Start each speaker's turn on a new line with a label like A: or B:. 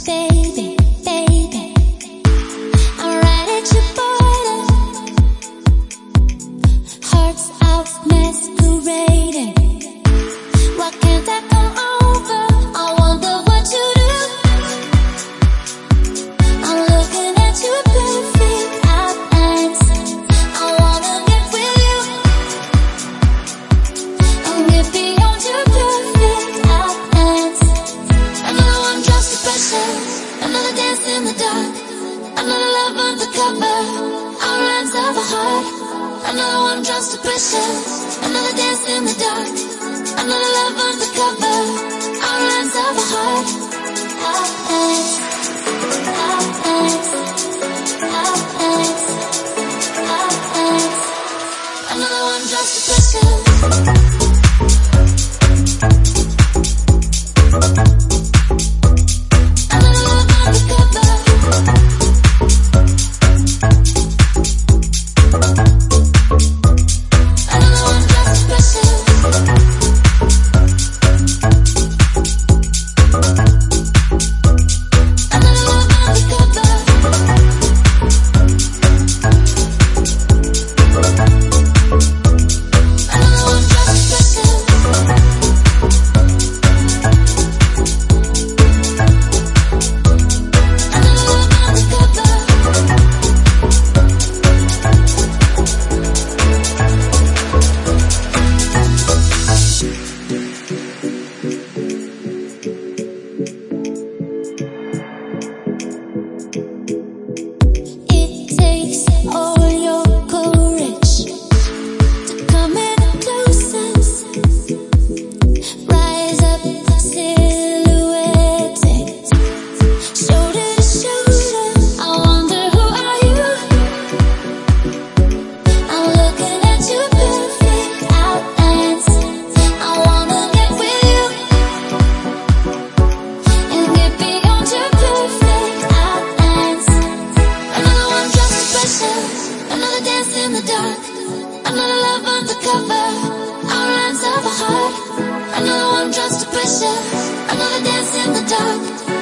A: say I know I'm just a pressure, another dance in the dark, another love undercover, Our outlines of a heart. Another one just a pressure. pressure. Another dance in the dark.